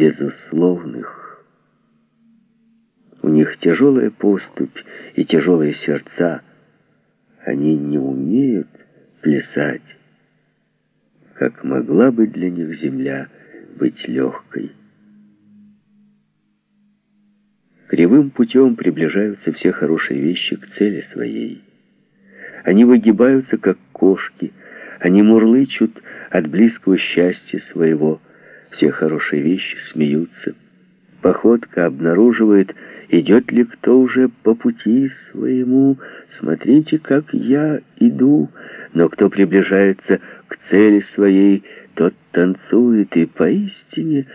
безусловных. У них тяжелая поступь и тяжелые сердца. Они не умеют плясать, как могла бы для них земля быть легкой. Кривым путем приближаются все хорошие вещи к цели своей. Они выгибаются, как кошки, они мурлычут от близкого счастья своего. Все хорошие вещи смеются. Походка обнаруживает, идет ли кто уже по пути своему. Смотрите, как я иду. Но кто приближается к цели своей, тот танцует, и поистине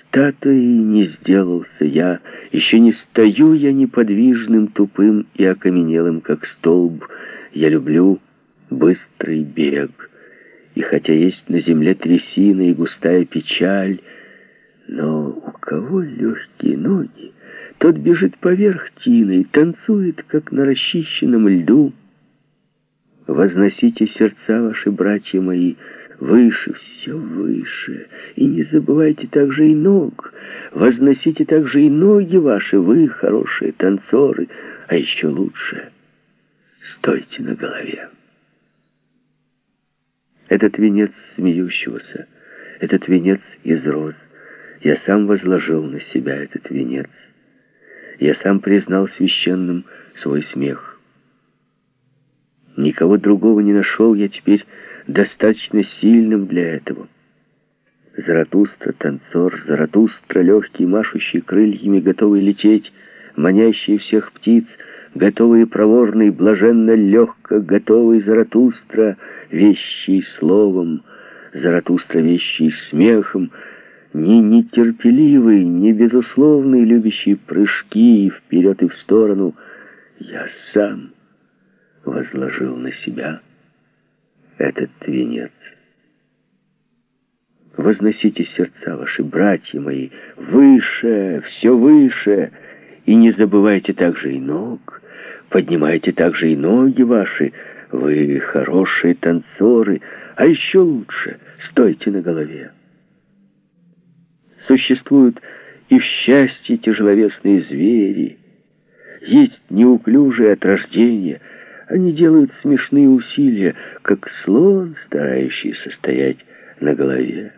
статуей не сделался я. Еще не стою я неподвижным, тупым и окаменелым, как столб. Я люблю быстрый бег. И хотя есть на земле трясина и густая печаль, но у кого легкие ноги, тот бежит поверх тины и танцует, как на расчищенном льду. Возносите сердца ваши, братья мои, выше, все выше, и не забывайте также и ног. Возносите также и ноги ваши, вы, хорошие танцоры, а еще лучше, стойте на голове. Этот венец смеющегося, этот венец из роз, я сам возложил на себя этот венец. Я сам признал священным свой смех. Никого другого не нашел я теперь достаточно сильным для этого. Заратустра, танцор, Заратустра, легкий, машущий крыльями, готовый лететь, манящий всех птиц — готовый проворный, блаженно легко, готовый Заратустра, вещий словом, Заратустра, вещий смехом, не нетерпеливый, не безусловный, любящий прыжки вперед и в сторону, я сам возложил на себя этот венец. Возносите сердца ваши, братья мои, выше, все выше, и не забывайте также и ног, Поднимайте также и ноги ваши. Вы хорошие танцоры, а еще лучше стойте на голове. Существуют и в счастье тяжеловесные звери. Есть неуклюжие от рождения. Они делают смешные усилия, как слон, старающийся стоять на голове.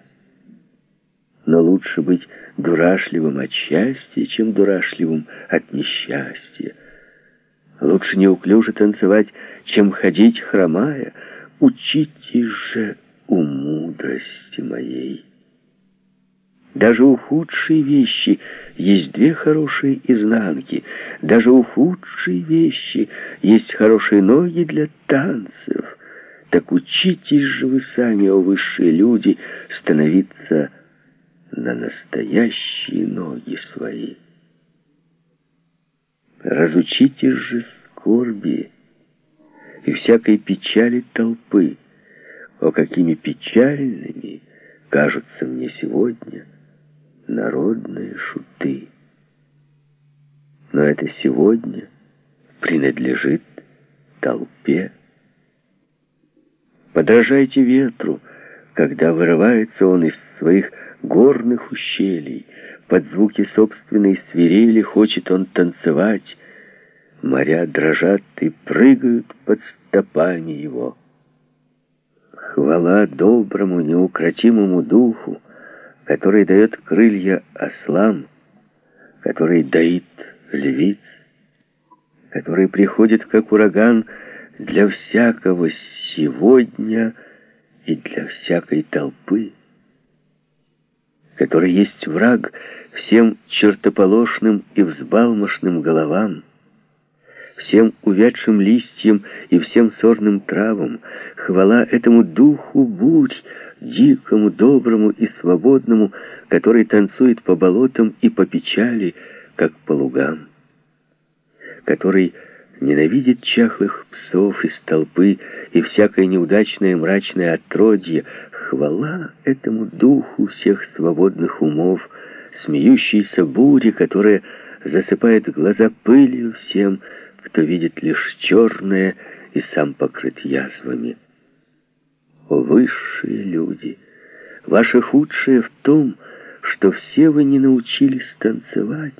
Но лучше быть дурашливым от счастья, чем дурашливым от несчастья. Лучше неуклюже танцевать, чем ходить хромая. Учитесь же у мудрости моей. Даже у худшей вещи есть две хорошие изнанки. Даже у худшей вещи есть хорошие ноги для танцев. Так учитесь же вы сами, о высшие люди, становиться на настоящие ноги свои. Разучитесь же скорби и всякой печали толпы. О, какими печальными кажутся мне сегодня народные шуты. Но это сегодня принадлежит толпе. Подражайте ветру, когда вырывается он из своих горных ущелий, под звуки собственной свирели хочет он танцевать. Моря дрожат и прыгают под стопами его. Хвала доброму, неукротимому духу, который дает крылья ослам, который доит львиц, который приходит как ураган для всякого сегодня и для всякой толпы который есть враг всем чертополошным и взбалмошным головам, всем увядшим листьям и всем сорным травам, хвала этому духу бурь, дикому, доброму и свободному, который танцует по болотам и по печали, как по лугам, который ненавидит чахлых псов из толпы и всякое неудачное мрачное отродье, хвала этому духу всех свободных умов, смеющейся буре, которая засыпает глаза пылью всем, кто видит лишь черное и сам покрыт язвами. О, высшие люди! Ваше худшее в том, что все вы не научились танцевать.